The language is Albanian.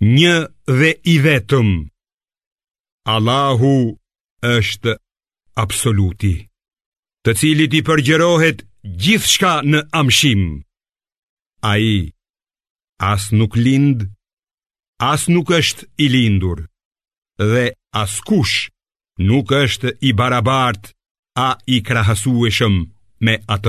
Një dhe i vetëm, Allahu është absoluti, të cilit i përgjërohet gjithçka në amshim. Ai, as nuk lind, as nuk është i lindur, dhe askush nuk është i barabartë a i krahasueshëm me atë.